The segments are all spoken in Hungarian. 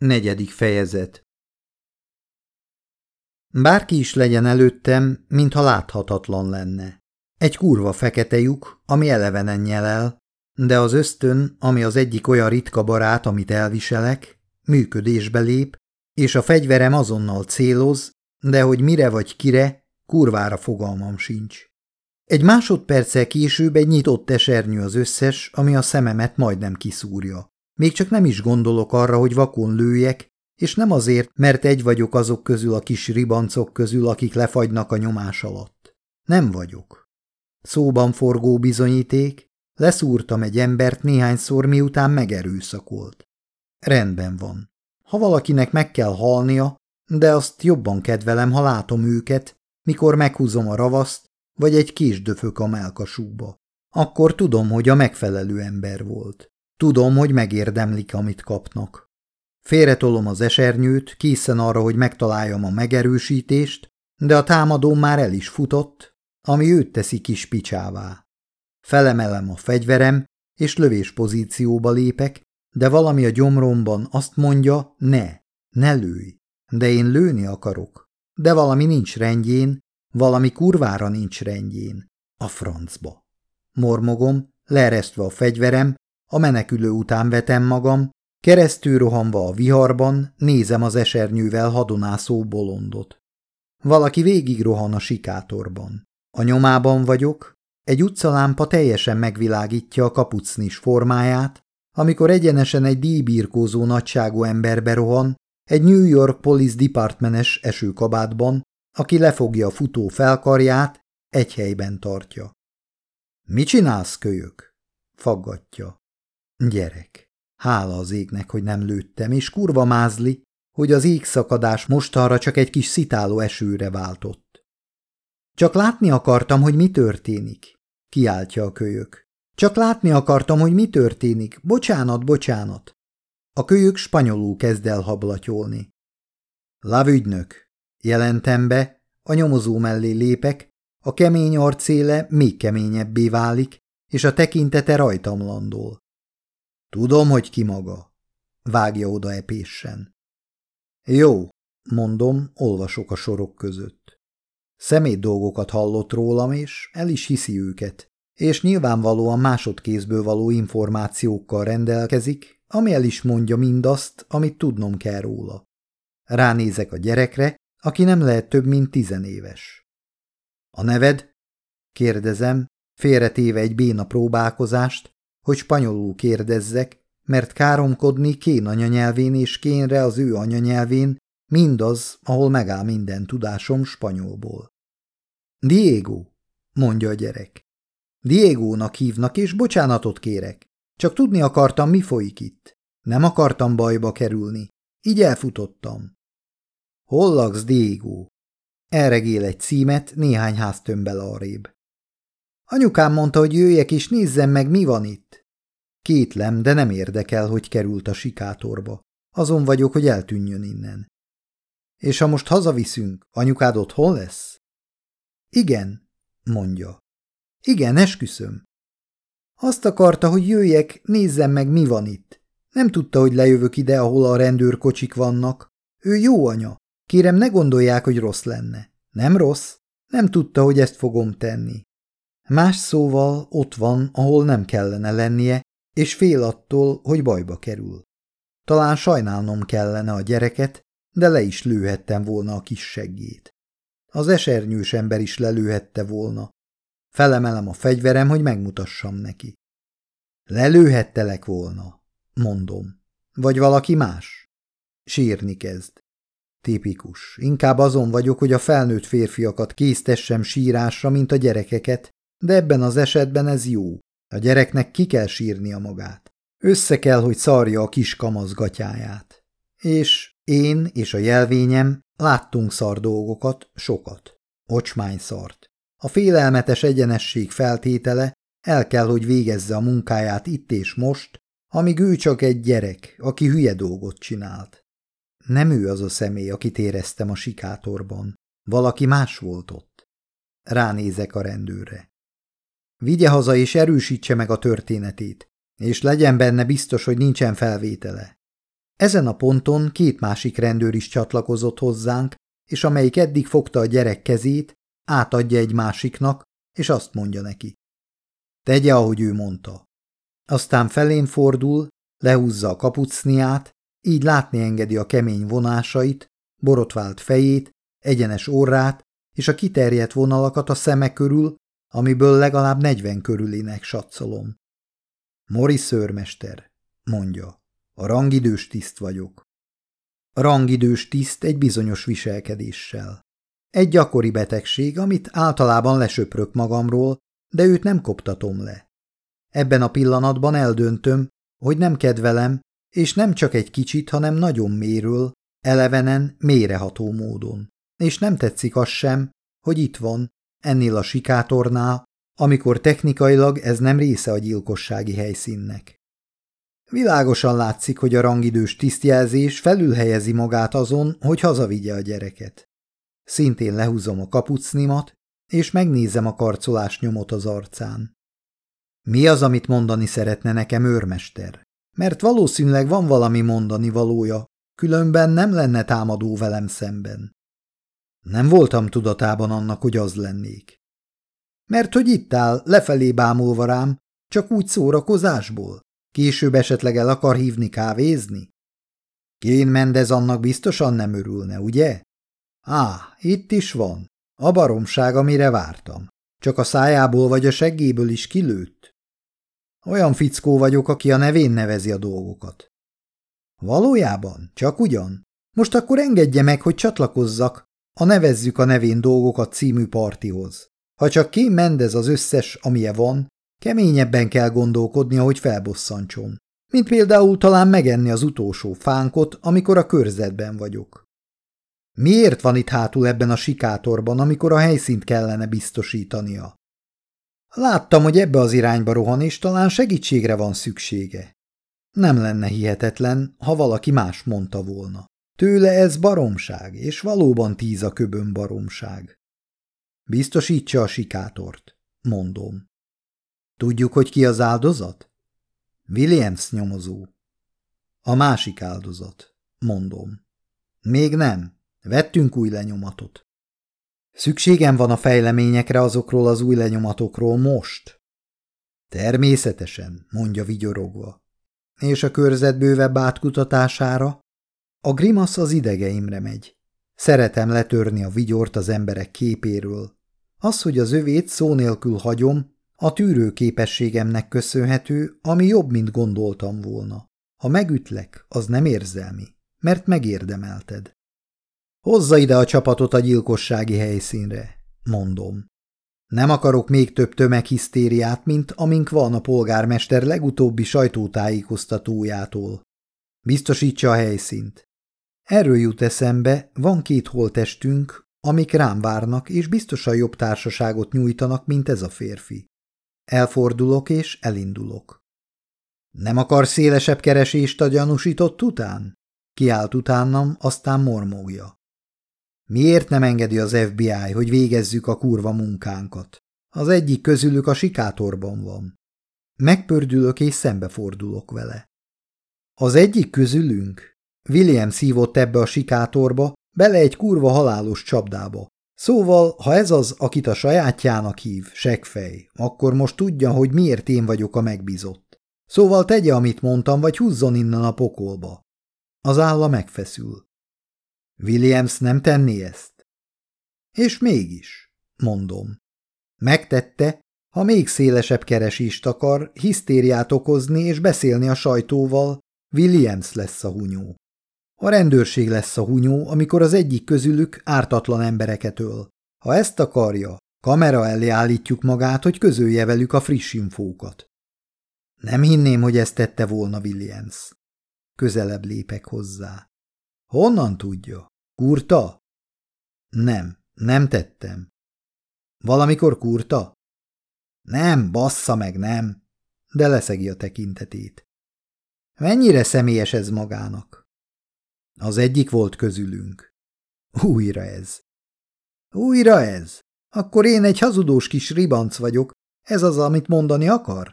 Negyedik fejezet Bárki is legyen előttem, mintha láthatatlan lenne. Egy kurva fekete lyuk, ami elevenen nyelel, de az ösztön, ami az egyik olyan ritka barát, amit elviselek, működésbe lép, és a fegyverem azonnal céloz, de hogy mire vagy kire, kurvára fogalmam sincs. Egy másodperccel később egy nyitott esernyő az összes, ami a szememet majdnem kiszúrja. Még csak nem is gondolok arra, hogy vakon lőjek, és nem azért, mert egy vagyok azok közül a kis ribancok közül, akik lefagynak a nyomás alatt. Nem vagyok. Szóban forgó bizonyíték, leszúrtam egy embert néhányszor, miután megerőszakolt. Rendben van. Ha valakinek meg kell halnia, de azt jobban kedvelem, ha látom őket, mikor meghúzom a ravaszt, vagy egy kis döfök a melkasúba. Akkor tudom, hogy a megfelelő ember volt. Tudom, hogy megérdemlik, amit kapnak. Félretolom az esernyőt, készen arra, hogy megtaláljam a megerősítést, de a támadó már el is futott, ami őt teszi kis picsává. Felemelem a fegyverem, és lövés pozícióba lépek, de valami a gyomromban azt mondja, ne, ne lőj. De én lőni akarok. De valami nincs rendjén, valami kurvára nincs rendjén. A francba. Mormogom, leeresztve a fegyverem, a menekülő után vetem magam, keresztül rohanva a viharban, nézem az esernyővel hadonászó bolondot. Valaki végig rohan a sikátorban. A nyomában vagyok, egy utcalámpa teljesen megvilágítja a kapucnis formáját, amikor egyenesen egy díjbírkózó nagyságú ember berohan, egy New York Police Department-es esőkabátban, aki lefogja a futó felkarját, egy helyben tartja. – Mi csinálsz, kölyök? – faggatja. – Gyerek. Hála az égnek, hogy nem lőttem, és kurva mázli, hogy az égszakadás mostanra csak egy kis szitáló esőre váltott. Csak látni akartam, hogy mi történik, kiáltja a kölyök. Csak látni akartam, hogy mi történik. Bocsánat, bocsánat. A kölyök spanyolul kezd el hablatyolni. Lavügynök, jelentem be, a nyomozó mellé lépek, a kemény arcéle még keményebbé válik, és a tekintete rajtam landol. Tudom, hogy ki maga. Vágja oda epésen. Jó, mondom, olvasok a sorok között. Szemét dolgokat hallott rólam, és el is hiszi őket, és nyilvánvalóan másodkézből való információkkal rendelkezik, ami el is mondja mindazt, amit tudnom kell róla. Ránézek a gyerekre, aki nem lehet több, mint tizenéves. A neved? Kérdezem, félretéve egy béna próbálkozást, hogy spanyolul kérdezzek, mert káromkodni Kén anyanyelvén és Kénre az ő anyanyelvén, mindaz, ahol megáll minden tudásom spanyolból. Diego, mondja a gyerek. Diegónak hívnak, és bocsánatot kérek. Csak tudni akartam, mi folyik itt. Nem akartam bajba kerülni. Így elfutottam. Hol laksz, Diego? Elregél egy címet néhány háztömbbel arrébb. Anyukám mondta, hogy jöjjek és nézzem meg, mi van itt. Kétlem, de nem érdekel, hogy került a sikátorba. Azon vagyok, hogy eltűnjön innen. És ha most hazaviszünk, anyukád otthon lesz? Igen, mondja. Igen, esküszöm. Azt akarta, hogy jöjjek, nézzem meg, mi van itt. Nem tudta, hogy lejövök ide, ahol a rendőrkocsik vannak. Ő jó anya. Kérem, ne gondolják, hogy rossz lenne. Nem rossz. Nem tudta, hogy ezt fogom tenni. Más szóval ott van, ahol nem kellene lennie, és fél attól, hogy bajba kerül. Talán sajnálnom kellene a gyereket, de le is lőhettem volna a kis seggét. Az esernyős ember is lelőhette volna. Felemelem a fegyverem, hogy megmutassam neki. Lelőhettelek volna, mondom. Vagy valaki más? Sírni kezd. Tipikus. Inkább azon vagyok, hogy a felnőtt férfiakat késztessem sírásra, mint a gyerekeket, de ebben az esetben ez jó. A gyereknek ki kell sírnia magát. Össze kell, hogy szarja a kis kamaszgatyáját. És én és a jelvényem láttunk szar dolgokat, sokat. Ocsmány szart. A félelmetes egyenesség feltétele el kell, hogy végezze a munkáját itt és most, amíg ő csak egy gyerek, aki hülye dolgot csinált. Nem ő az a személy, akit éreztem a sikátorban. Valaki más volt ott. Ránézek a rendőrre. Vigye haza és erősítse meg a történetét, és legyen benne biztos, hogy nincsen felvétele. Ezen a ponton két másik rendőr is csatlakozott hozzánk, és amelyik eddig fogta a gyerek kezét, átadja egy másiknak, és azt mondja neki. Tegye, ahogy ő mondta. Aztán felén fordul, lehúzza a kapucniát, így látni engedi a kemény vonásait, borotvált fejét, egyenes orrát és a kiterjedt vonalakat a szeme körül, amiből legalább negyven körülének satszolom. Mori szőrmester, mondja, a rangidős tiszt vagyok. A rangidős tiszt egy bizonyos viselkedéssel. Egy gyakori betegség, amit általában lesöprök magamról, de őt nem koptatom le. Ebben a pillanatban eldöntöm, hogy nem kedvelem, és nem csak egy kicsit, hanem nagyon méről, elevenen, méreható módon. És nem tetszik az sem, hogy itt van, ennél a sikátornál, amikor technikailag ez nem része a gyilkossági helyszínnek. Világosan látszik, hogy a rangidős tisztjelzés felülhelyezi magát azon, hogy hazavigye a gyereket. Szintén lehúzom a kapucnimat, és megnézem a karcolás nyomot az arcán. Mi az, amit mondani szeretne nekem őrmester? Mert valószínűleg van valami mondani valója, különben nem lenne támadó velem szemben. Nem voltam tudatában annak, hogy az lennék. Mert hogy itt áll, lefelé bámulva rám, csak úgy szórakozásból. Később esetleg el akar hívni kávézni? Kén Mendez annak biztosan nem örülne, ugye? Á, itt is van. A baromság, amire vártam. Csak a szájából vagy a seggéből is kilőtt. Olyan fickó vagyok, aki a nevén nevezi a dolgokat. Valójában? Csak ugyan? Most akkor engedje meg, hogy csatlakozzak a Nevezzük a nevén dolgokat című partihoz. Ha csak Kim Mendez az összes, amilyen van, keményebben kell gondolkodnia, hogy felbosszantson. Mint például talán megenni az utolsó fánkot, amikor a körzetben vagyok. Miért van itt hátul ebben a sikátorban, amikor a helyszínt kellene biztosítania? Láttam, hogy ebbe az irányba rohan, és talán segítségre van szüksége. Nem lenne hihetetlen, ha valaki más mondta volna. Tőle ez baromság, és valóban tíz a köbön baromság. Biztosítsa a sikátort, mondom. Tudjuk, hogy ki az áldozat? Williams nyomozó. A másik áldozat, mondom. Még nem. Vettünk új lenyomatot. Szükségem van a fejleményekre azokról az új lenyomatokról most? Természetesen, mondja vigyorogva. És a körzet bővebb átkutatására? A grimasz az idegeimre megy. Szeretem letörni a vigyort az emberek képéről. Az, hogy az övét szó nélkül hagyom, a tűrő képességemnek köszönhető, ami jobb, mint gondoltam volna. Ha megütlek, az nem érzelmi, mert megérdemelted. Hozza ide a csapatot a gyilkossági helyszínre, mondom. Nem akarok még több tömeghisztériát, mint amink van a polgármester legutóbbi sajtótájékoztatójától. Biztosítsa a helyszínt. Erről jut eszembe, van két holtestünk, amik rám várnak, és biztosan jobb társaságot nyújtanak, mint ez a férfi. Elfordulok és elindulok. Nem akar szélesebb keresést a gyanúsított után? Kiált utánam, aztán mormója. Miért nem engedi az FBI, hogy végezzük a kurva munkánkat? Az egyik közülük a sikátorban van. Megpördülök és szembefordulok vele. Az egyik közülünk? William szívott ebbe a sikátorba, bele egy kurva halálos csapdába. Szóval, ha ez az, akit a sajátjának hív, segfej, akkor most tudja, hogy miért én vagyok a megbízott. Szóval tegye, amit mondtam, vagy húzzon innen a pokolba. Az álla megfeszül. Williams nem tenni ezt? És mégis, mondom. Megtette, ha még szélesebb keresést akar, hisztériát okozni és beszélni a sajtóval, Williams lesz a hunyó. A rendőrség lesz a hunyó, amikor az egyik közülük ártatlan embereket öl. Ha ezt akarja, kamera elé állítjuk magát, hogy közölje velük a friss infókat. Nem hinném, hogy ezt tette volna Williams. Közelebb lépek hozzá. Honnan tudja? Kurta? Nem, nem tettem. Valamikor kurta? Nem, bassza meg, nem. De leszegi a tekintetét. Mennyire személyes ez magának? Az egyik volt közülünk. Újra ez. Újra ez? Akkor én egy hazudós kis ribanc vagyok. Ez az, amit mondani akar?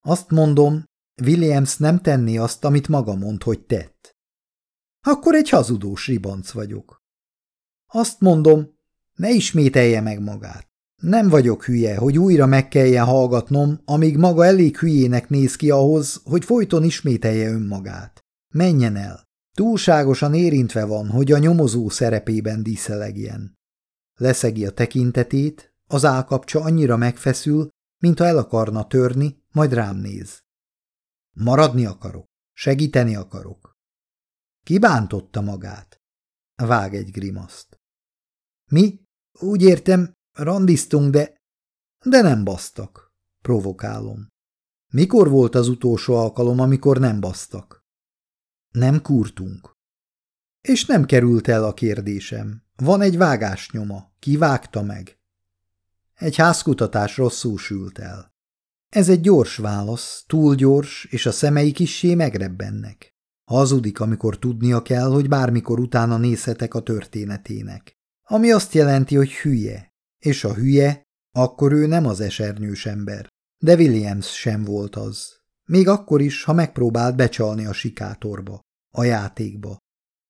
Azt mondom, Williams nem tenné azt, amit maga mond, hogy tett. Akkor egy hazudós ribanc vagyok. Azt mondom, ne ismételje meg magát. Nem vagyok hülye, hogy újra meg kelljen hallgatnom, amíg maga elég hülyének néz ki ahhoz, hogy folyton ismételje önmagát. Menjen el. Túlságosan érintve van, hogy a nyomozó szerepében díszelegjen. Leszegi a tekintetét, az állkapcsa annyira megfeszül, mintha el akarna törni, majd rám néz. Maradni akarok, segíteni akarok. Kibántotta magát. Vág egy grimaszt. Mi? Úgy értem, randiztunk, de... De nem basztak. Provokálom. Mikor volt az utolsó alkalom, amikor nem basztak? Nem kurtunk. És nem került el a kérdésem. Van egy vágásnyoma. Ki vágta meg? Egy házkutatás rosszul sült el. Ez egy gyors válasz, túl gyors, és a szemei kissé megrebbennek. Hazudik, amikor tudnia kell, hogy bármikor utána nézhetek a történetének. Ami azt jelenti, hogy hülye. És a hülye, akkor ő nem az esernyős ember. De Williams sem volt az. Még akkor is, ha megpróbált becsalni a sikátorba, a játékba.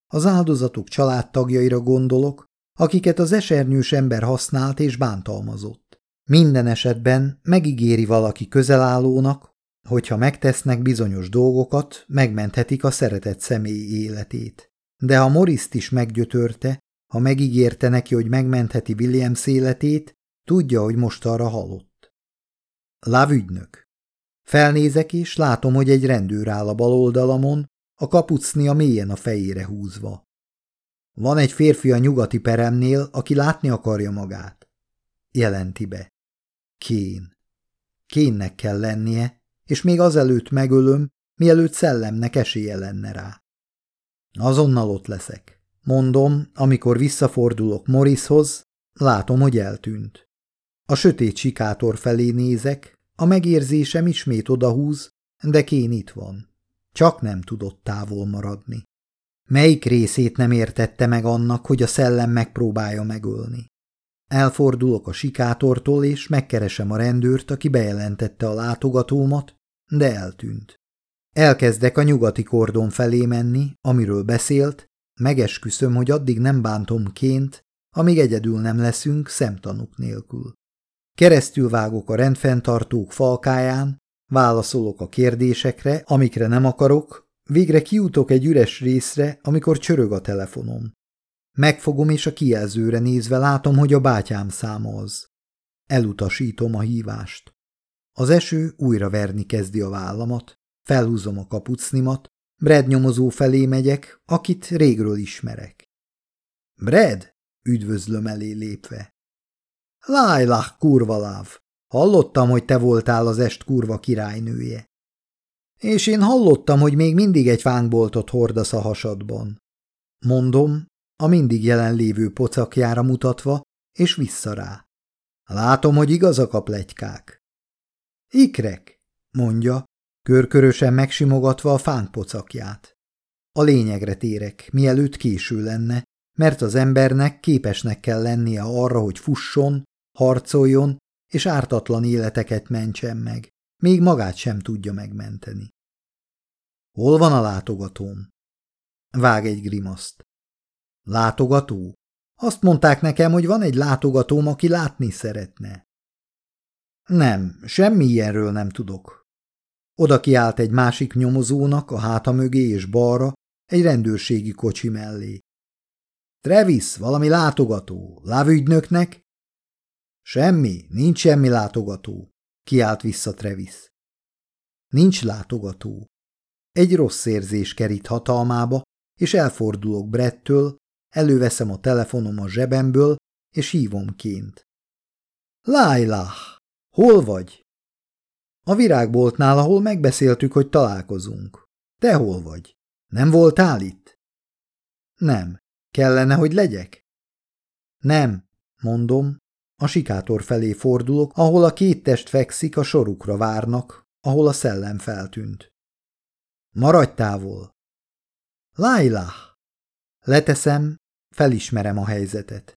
Az áldozatok családtagjaira gondolok, akiket az esernyős ember használt és bántalmazott. Minden esetben megígéri valaki közelállónak, hogyha megtesznek bizonyos dolgokat, megmenthetik a szeretett személy életét. De ha Moriszt is meggyötörte, ha megígérte neki, hogy megmentheti Williams életét, tudja, hogy most arra halott. Lávügynök. Felnézek és látom, hogy egy rendőr áll a bal oldalamon, a kapucnia mélyen a fejére húzva. Van egy férfi a nyugati peremnél, aki látni akarja magát. Jelenti be. Kén. Kénnek kell lennie, és még azelőtt megölöm, mielőtt szellemnek esélye lenne rá. Azonnal ott leszek. Mondom, amikor visszafordulok Morrishoz, látom, hogy eltűnt. A sötét sikátor felé nézek, a megérzésem ismét odahúz, de Kén itt van. Csak nem tudott távol maradni. Melyik részét nem értette meg annak, hogy a szellem megpróbálja megölni? Elfordulok a sikátortól, és megkeresem a rendőrt, aki bejelentette a látogatómat, de eltűnt. Elkezdek a nyugati kordon felé menni, amiről beszélt, megesküszöm, hogy addig nem bántom ként, amíg egyedül nem leszünk szemtanúk nélkül. Keresztül vágok a rendfenntartók falkáján, válaszolok a kérdésekre, amikre nem akarok, végre kiutok egy üres részre, amikor csörög a telefonom. Megfogom, és a kijelzőre nézve látom, hogy a bátyám száma. Elutasítom a hívást. Az eső újra verni kezdi a vállamat, felhúzom a kapucnimat, Brad nyomozó felé megyek, akit régről ismerek. Brad? üdvözlöm elé lépve. Lájlach, kurva láv! Hallottam, hogy te voltál az est kurva királynője. És én hallottam, hogy még mindig egy fánkboltot hordasz a hasadban. Mondom, a mindig jelenlévő pocakjára mutatva, és vissza rá. Látom, hogy igazak a plegykák. Ikrek, mondja, körkörösen megsimogatva a fánk pocakját. A lényegre térek, mielőtt késő lenne, mert az embernek képesnek kell lennie arra, hogy fusson, harcoljon, és ártatlan életeket mentsen meg, még magát sem tudja megmenteni. Hol van a látogatóm? Vág egy grimaszt. Látogató? Azt mondták nekem, hogy van egy látogatóm, aki látni szeretne. Nem, semmi ilyenről nem tudok. Oda kiállt egy másik nyomozónak a háta mögé és balra egy rendőrségi kocsi mellé. Travis, valami látogató, lávügynöknek? Semmi, nincs semmi látogató, kiált vissza Travis. Nincs látogató. Egy rossz érzés kerít hatalmába, és elfordulok Brettől, Előveszem a telefonom a zsebemből, és hívom ként. Lájlah, hol vagy? A virágboltnál, ahol megbeszéltük, hogy találkozunk. Te hol vagy? Nem voltál itt? Nem. Kellene, hogy legyek? Nem, mondom. A sikátor felé fordulok, ahol a két test fekszik, a sorukra várnak, ahol a szellem feltűnt. Maradj távol! Lájlah! Leteszem, felismerem a helyzetet.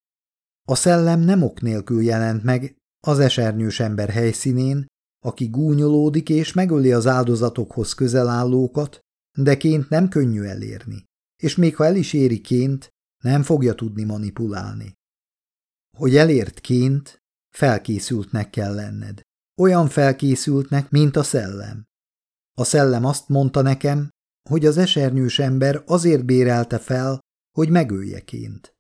A szellem nem ok nélkül jelent meg az esernyős ember helyszínén, aki gúnyolódik és megöli az áldozatokhoz közel állókat, de ként nem könnyű elérni, és még ha el is éri ként, nem fogja tudni manipulálni. Hogy elért ként, felkészültnek kell lenned. Olyan felkészültnek, mint a szellem. A szellem azt mondta nekem, hogy az esernyős ember azért bérelte fel, hogy megöljeként.